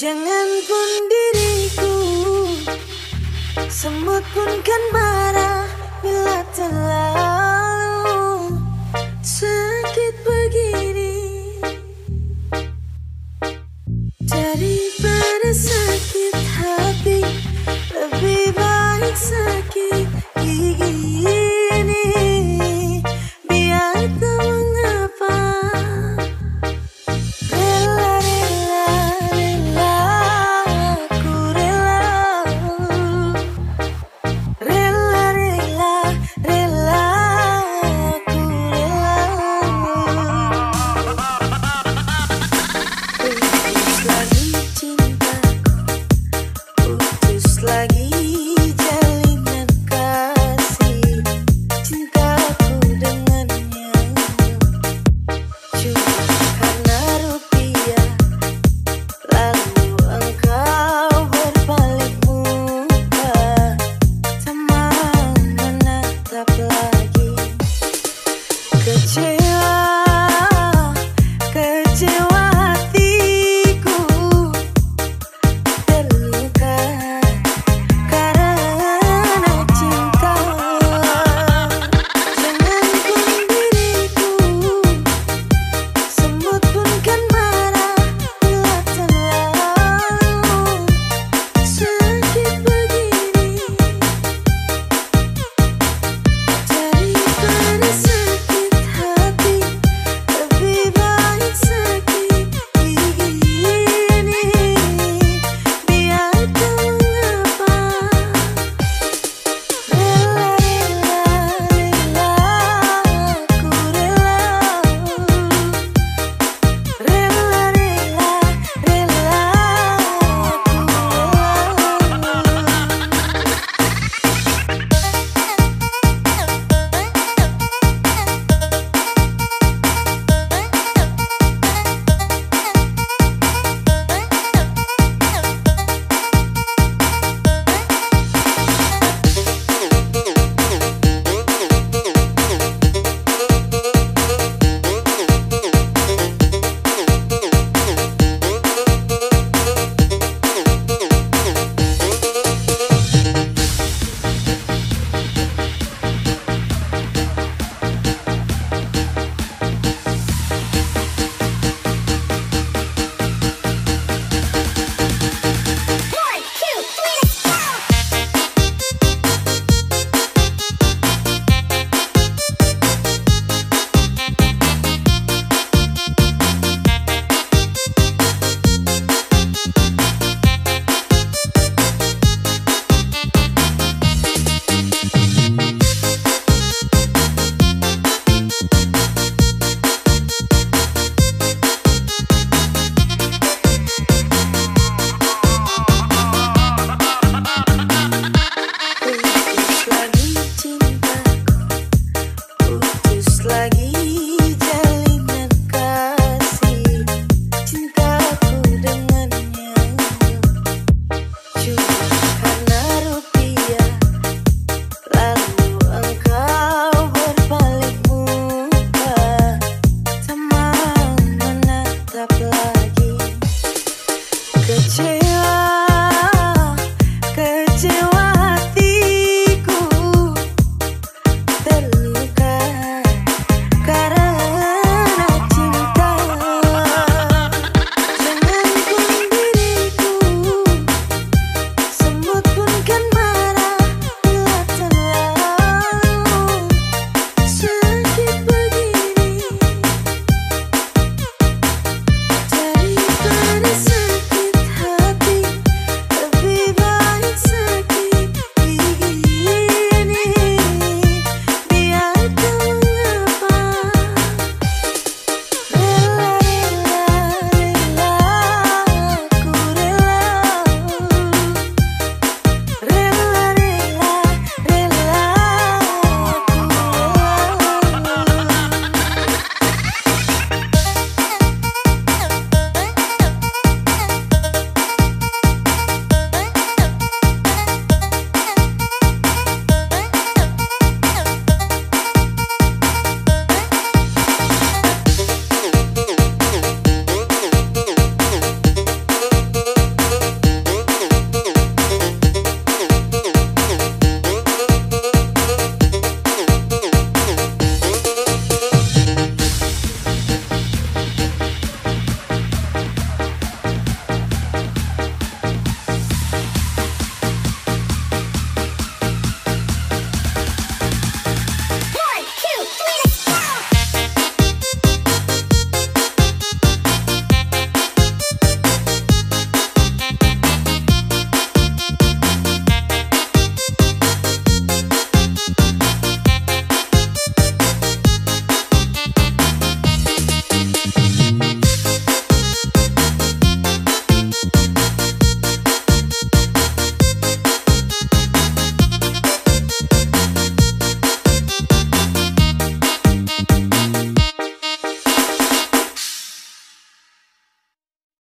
Jangan pun diriku Semut pun kan marah Bila terlalu your